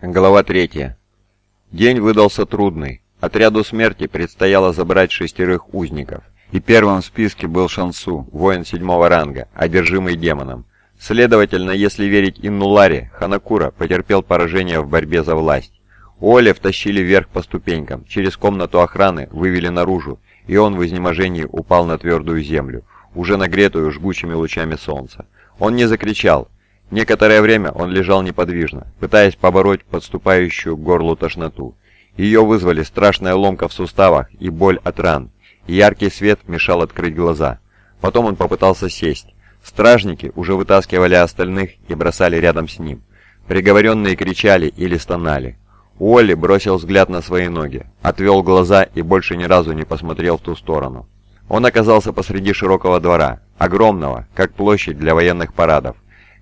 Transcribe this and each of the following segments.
Глава 3. День выдался трудный. Отряду смерти предстояло забрать шестерых узников. И первым в списке был Шансу, воин седьмого ранга, одержимый демоном. Следовательно, если верить Иннуларе, Ханакура потерпел поражение в борьбе за власть. Оля втащили вверх по ступенькам, через комнату охраны вывели наружу, и он в изнеможении упал на твердую землю, уже нагретую жгучими лучами солнца. Он не закричал, Некоторое время он лежал неподвижно, пытаясь побороть подступающую к горлу тошноту. Ее вызвали страшная ломка в суставах и боль от ран. Яркий свет мешал открыть глаза. Потом он попытался сесть. Стражники уже вытаскивали остальных и бросали рядом с ним. Приговоренные кричали или стонали. Уолли бросил взгляд на свои ноги, отвел глаза и больше ни разу не посмотрел в ту сторону. Он оказался посреди широкого двора, огромного, как площадь для военных парадов.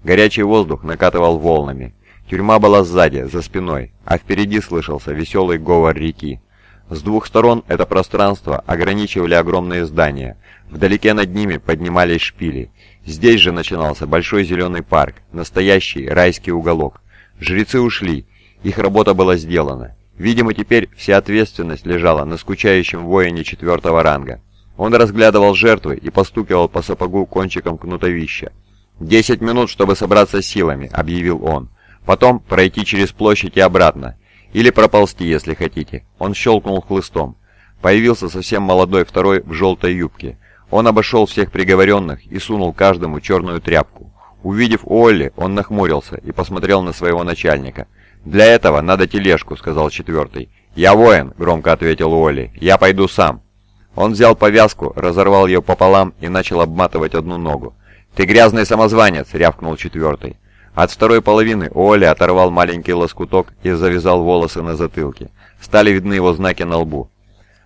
Горячий воздух накатывал волнами. Тюрьма была сзади, за спиной, а впереди слышался веселый говор реки. С двух сторон это пространство ограничивали огромные здания. Вдалеке над ними поднимались шпили. Здесь же начинался большой зеленый парк, настоящий райский уголок. Жрецы ушли, их работа была сделана. Видимо, теперь вся ответственность лежала на скучающем воине четвертого ранга. Он разглядывал жертвы и постукивал по сапогу кончиком кнутовища. «Десять минут, чтобы собраться силами», — объявил он. «Потом пройти через площадь и обратно. Или проползти, если хотите». Он щелкнул хлыстом. Появился совсем молодой второй в желтой юбке. Он обошел всех приговоренных и сунул каждому черную тряпку. Увидев Олли, он нахмурился и посмотрел на своего начальника. «Для этого надо тележку», — сказал четвертый. «Я воин», — громко ответил Олли. «Я пойду сам». Он взял повязку, разорвал ее пополам и начал обматывать одну ногу. «Ты грязный самозванец!» — рявкнул четвертый. От второй половины Оля оторвал маленький лоскуток и завязал волосы на затылке. Стали видны его знаки на лбу.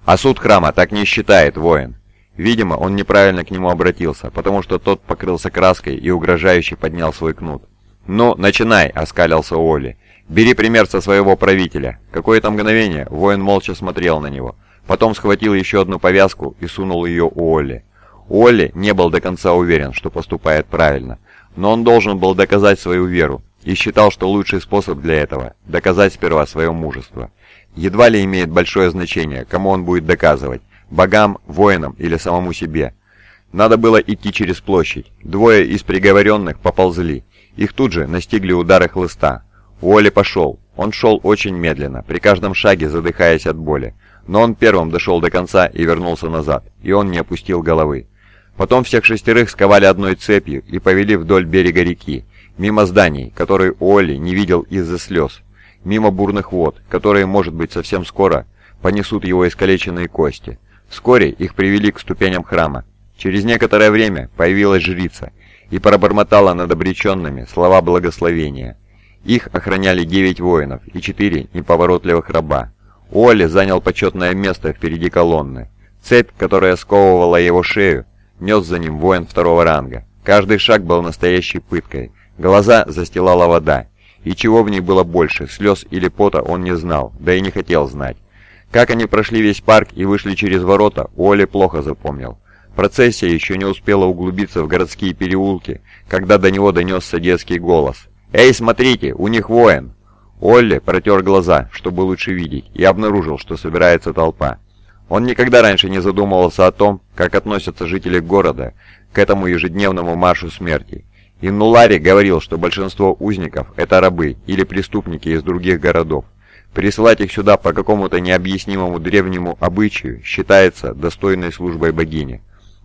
«А суд храма так не считает, воин!» Видимо, он неправильно к нему обратился, потому что тот покрылся краской и угрожающе поднял свой кнут. «Ну, начинай!» — оскалился Оли. «Бери пример со своего правителя». Какое-то мгновение воин молча смотрел на него. Потом схватил еще одну повязку и сунул ее у Оли. Олли не был до конца уверен, что поступает правильно, но он должен был доказать свою веру и считал, что лучший способ для этого – доказать сперва свое мужество. Едва ли имеет большое значение, кому он будет доказывать – богам, воинам или самому себе. Надо было идти через площадь. Двое из приговоренных поползли. Их тут же настигли удары хлыста. Уолли пошел. Он шел очень медленно, при каждом шаге задыхаясь от боли. Но он первым дошел до конца и вернулся назад, и он не опустил головы. Потом всех шестерых сковали одной цепью и повели вдоль берега реки, мимо зданий, которые Олли не видел из-за слез, мимо бурных вод, которые, может быть, совсем скоро понесут его искалеченные кости. Вскоре их привели к ступеням храма. Через некоторое время появилась жрица и пробормотала над обреченными слова благословения. Их охраняли девять воинов и четыре неповоротливых раба. Уолли занял почетное место впереди колонны. Цепь, которая сковывала его шею, нес за ним воин второго ранга. Каждый шаг был настоящей пыткой. Глаза застилала вода. И чего в ней было больше, слез или пота, он не знал, да и не хотел знать. Как они прошли весь парк и вышли через ворота, Оли плохо запомнил. Процессия еще не успела углубиться в городские переулки, когда до него донесся детский голос. «Эй, смотрите, у них воин!» Олли протер глаза, чтобы лучше видеть, и обнаружил, что собирается толпа. Он никогда раньше не задумывался о том, как относятся жители города к этому ежедневному маршу смерти. Иннулари говорил, что большинство узников – это рабы или преступники из других городов. Присылать их сюда по какому-то необъяснимому древнему обычаю считается достойной службой богини.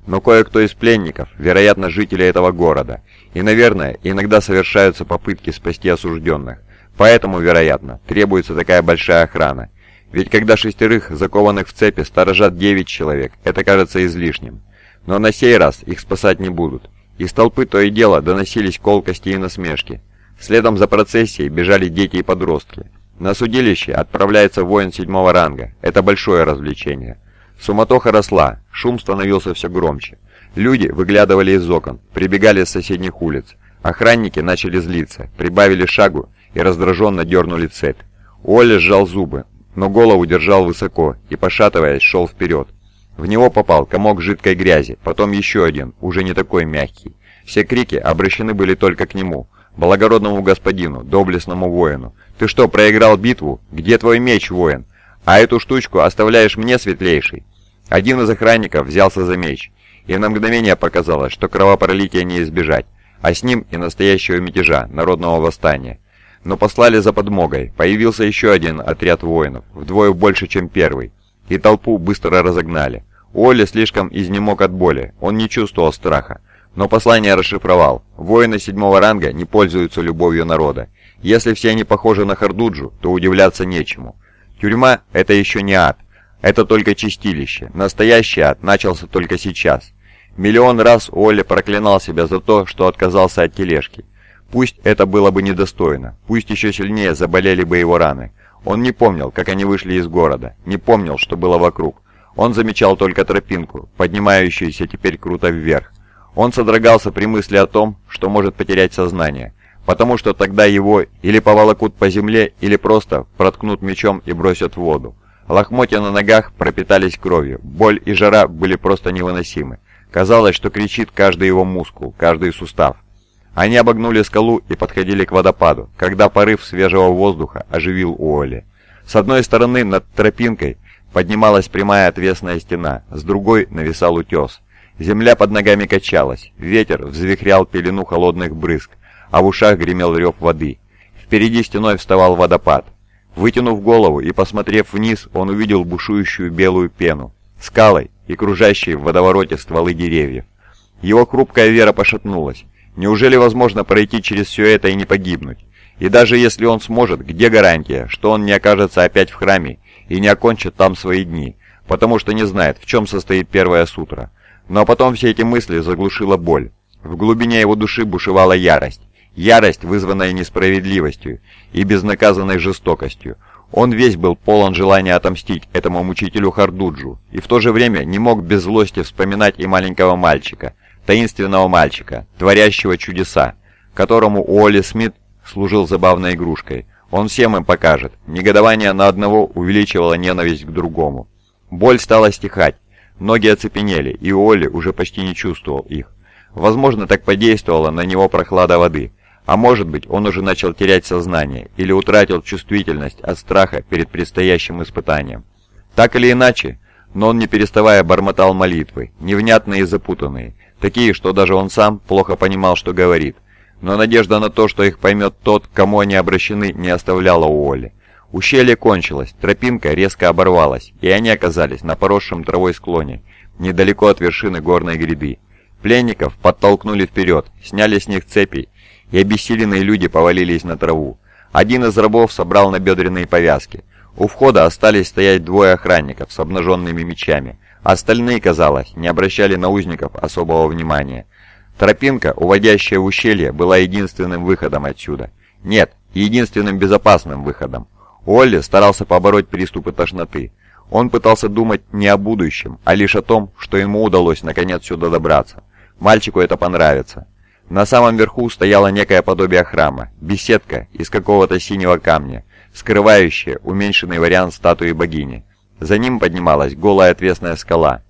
Но кое-кто из пленников, вероятно, жители этого города, и, наверное, иногда совершаются попытки спасти осужденных. Поэтому, вероятно, требуется такая большая охрана, ведь когда шестерых, закованных в цепи, сторожат девять человек, это кажется излишним. Но на сей раз их спасать не будут. Из толпы то и дело доносились колкости и насмешки. Следом за процессией бежали дети и подростки. На судилище отправляется воин седьмого ранга. Это большое развлечение. Суматоха росла, шум становился все громче. Люди выглядывали из окон, прибегали с соседних улиц. Охранники начали злиться, прибавили шагу и раздраженно дернули цепь. Оля сжал зубы, но голову держал высоко и, пошатываясь, шел вперед. В него попал комок жидкой грязи, потом еще один, уже не такой мягкий. Все крики обращены были только к нему. благородному господину, доблестному воину. Ты что, проиграл битву? Где твой меч, воин? А эту штучку оставляешь мне, светлейший?» Один из охранников взялся за меч, и на мгновение показалось, что кровопролития не избежать, а с ним и настоящего мятежа, народного восстания. Но послали за подмогой, появился еще один отряд воинов, вдвое больше, чем первый, и толпу быстро разогнали. Оля слишком изнемог от боли, он не чувствовал страха, но послание расшифровал. Воины седьмого ранга не пользуются любовью народа. Если все они похожи на Хардуджу, то удивляться нечему. Тюрьма – это еще не ад. Это только чистилище. Настоящий ад начался только сейчас. Миллион раз Оля проклинал себя за то, что отказался от тележки. Пусть это было бы недостойно, пусть еще сильнее заболели бы его раны. Он не помнил, как они вышли из города, не помнил, что было вокруг. Он замечал только тропинку, поднимающуюся теперь круто вверх. Он содрогался при мысли о том, что может потерять сознание, потому что тогда его или поволокут по земле, или просто проткнут мечом и бросят в воду. Лохмотья на ногах пропитались кровью, боль и жара были просто невыносимы. Казалось, что кричит каждый его мускул, каждый сустав. Они обогнули скалу и подходили к водопаду, когда порыв свежего воздуха оживил Уолли. С одной стороны над тропинкой поднималась прямая отвесная стена, с другой нависал утес. Земля под ногами качалась, ветер взвихрял пелену холодных брызг, а в ушах гремел рев воды. Впереди стеной вставал водопад. Вытянув голову и посмотрев вниз, он увидел бушующую белую пену, скалы и кружащие в водовороте стволы деревьев. Его хрупкая вера пошатнулась. Неужели возможно пройти через все это и не погибнуть? И даже если он сможет, где гарантия, что он не окажется опять в храме и не окончит там свои дни, потому что не знает, в чем состоит первая сутра? Но потом все эти мысли заглушила боль. В глубине его души бушевала ярость. Ярость, вызванная несправедливостью и безнаказанной жестокостью. Он весь был полон желания отомстить этому мучителю Хардуджу, и в то же время не мог без злости вспоминать и маленького мальчика, таинственного мальчика, творящего чудеса, которому Уолли Смит служил забавной игрушкой. Он всем им покажет. Негодование на одного увеличивало ненависть к другому. Боль стала стихать, Ноги оцепенели, и Олли уже почти не чувствовал их. Возможно, так подействовала на него прохлада воды. А может быть, он уже начал терять сознание или утратил чувствительность от страха перед предстоящим испытанием. Так или иначе, но он не переставая бормотал молитвы, невнятные и запутанные, такие, что даже он сам плохо понимал, что говорит. Но надежда на то, что их поймет тот, кому они обращены, не оставляла Уолли. Ущелье кончилось, тропинка резко оборвалась, и они оказались на поросшем травой склоне, недалеко от вершины горной гряды. Пленников подтолкнули вперед, сняли с них цепи, и обессиленные люди повалились на траву. Один из рабов собрал набедренные повязки. У входа остались стоять двое охранников с обнаженными мечами. Остальные, казалось, не обращали на узников особого внимания. Тропинка, уводящая в ущелье, была единственным выходом отсюда. Нет, единственным безопасным выходом. Олли старался побороть приступы тошноты. Он пытался думать не о будущем, а лишь о том, что ему удалось наконец сюда добраться. Мальчику это понравится. На самом верху стояло некое подобие храма, беседка из какого-то синего камня, скрывающая уменьшенный вариант статуи богини. За ним поднималась голая отвесная скала.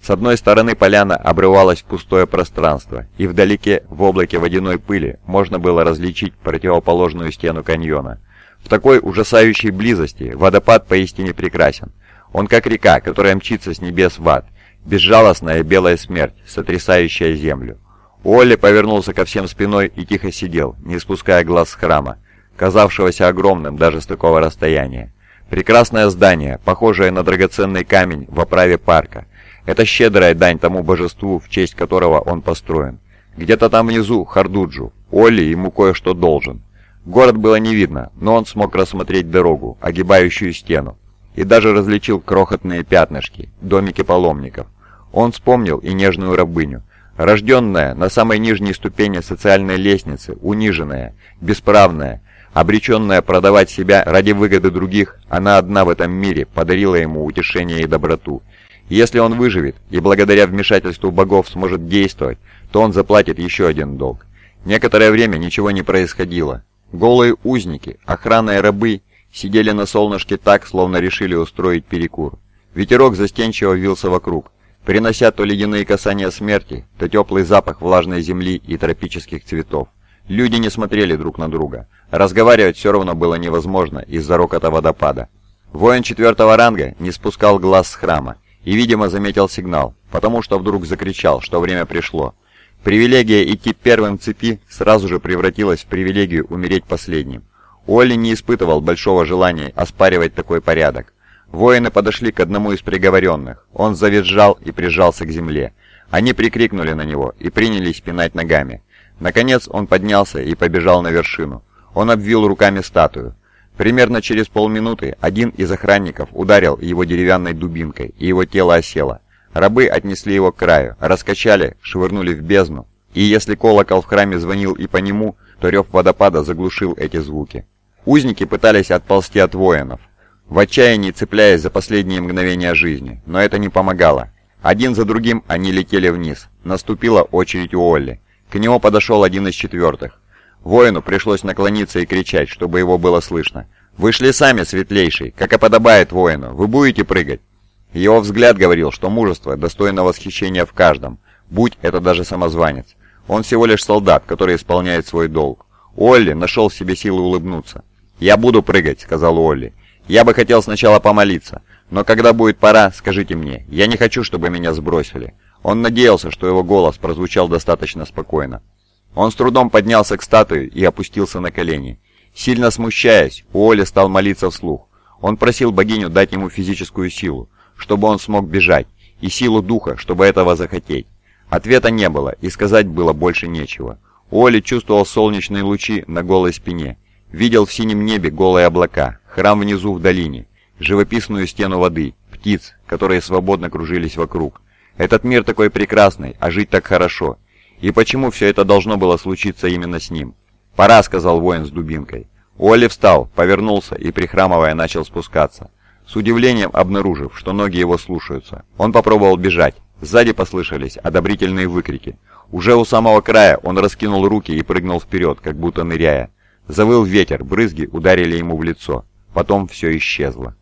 С одной стороны поляна обрывалась в пустое пространство, и вдалеке, в облаке водяной пыли, можно было различить противоположную стену каньона. В такой ужасающей близости водопад поистине прекрасен. Он как река, которая мчится с небес в ад, безжалостная белая смерть, сотрясающая землю. Уолли повернулся ко всем спиной и тихо сидел, не спуская глаз с храма, казавшегося огромным даже с такого расстояния. Прекрасное здание, похожее на драгоценный камень в оправе парка. Это щедрая дань тому божеству, в честь которого он построен. Где-то там внизу Хардуджу. Олли ему кое-что должен. Город было не видно, но он смог рассмотреть дорогу, огибающую стену, и даже различил крохотные пятнышки, домики паломников. Он вспомнил и нежную рабыню, рожденная на самой нижней ступени социальной лестницы, униженная, бесправная, обреченная продавать себя ради выгоды других, она одна в этом мире подарила ему утешение и доброту. если он выживет и благодаря вмешательству богов сможет действовать, то он заплатит еще один долг. Некоторое время ничего не происходило. Голые узники, охрана и рабы сидели на солнышке так, словно решили устроить перекур. Ветерок застенчиво вился вокруг, принося то ледяные касания смерти, то теплый запах влажной земли и тропических цветов. Люди не смотрели друг на друга. Разговаривать все равно было невозможно из-за рокота водопада. Воин четвертого ранга не спускал глаз с храма и, видимо, заметил сигнал, потому что вдруг закричал, что время пришло. Привилегия идти первым в цепи сразу же превратилась в привилегию умереть последним. Уолли не испытывал большого желания оспаривать такой порядок. Воины подошли к одному из приговоренных. Он завизжал и прижался к земле. Они прикрикнули на него и принялись пинать ногами. Наконец он поднялся и побежал на вершину. Он обвил руками статую. Примерно через полминуты один из охранников ударил его деревянной дубинкой, и его тело осело. Рабы отнесли его к краю, раскачали, швырнули в бездну, и если колокол в храме звонил и по нему, то рев водопада заглушил эти звуки. Узники пытались отползти от воинов, в отчаянии цепляясь за последние мгновения жизни, но это не помогало. Один за другим они летели вниз. Наступила очередь у Олли. К нему подошел один из четвертых. Воину пришлось наклониться и кричать, чтобы его было слышно. «Вышли сами, светлейший, как и подобает воину. Вы будете прыгать?» Его взгляд говорил, что мужество достойно восхищения в каждом, будь это даже самозванец. Он всего лишь солдат, который исполняет свой долг. Олли нашел в себе силы улыбнуться. «Я буду прыгать», — сказал Олли. «Я бы хотел сначала помолиться, но когда будет пора, скажите мне. Я не хочу, чтобы меня сбросили». Он надеялся, что его голос прозвучал достаточно спокойно. Он с трудом поднялся к статуе и опустился на колени. Сильно смущаясь, Уолли стал молиться вслух. Он просил богиню дать ему физическую силу, чтобы он смог бежать, и силу духа, чтобы этого захотеть. Ответа не было, и сказать было больше нечего. Уолли чувствовал солнечные лучи на голой спине, видел в синем небе голые облака, храм внизу в долине, живописную стену воды, птиц, которые свободно кружились вокруг. Этот мир такой прекрасный, а жить так хорошо. И почему все это должно было случиться именно с ним? «Пора», — сказал воин с дубинкой. Уолли встал, повернулся и, прихрамывая, начал спускаться. С удивлением обнаружив, что ноги его слушаются. Он попробовал бежать. Сзади послышались одобрительные выкрики. Уже у самого края он раскинул руки и прыгнул вперед, как будто ныряя. Завыл ветер, брызги ударили ему в лицо. Потом все исчезло.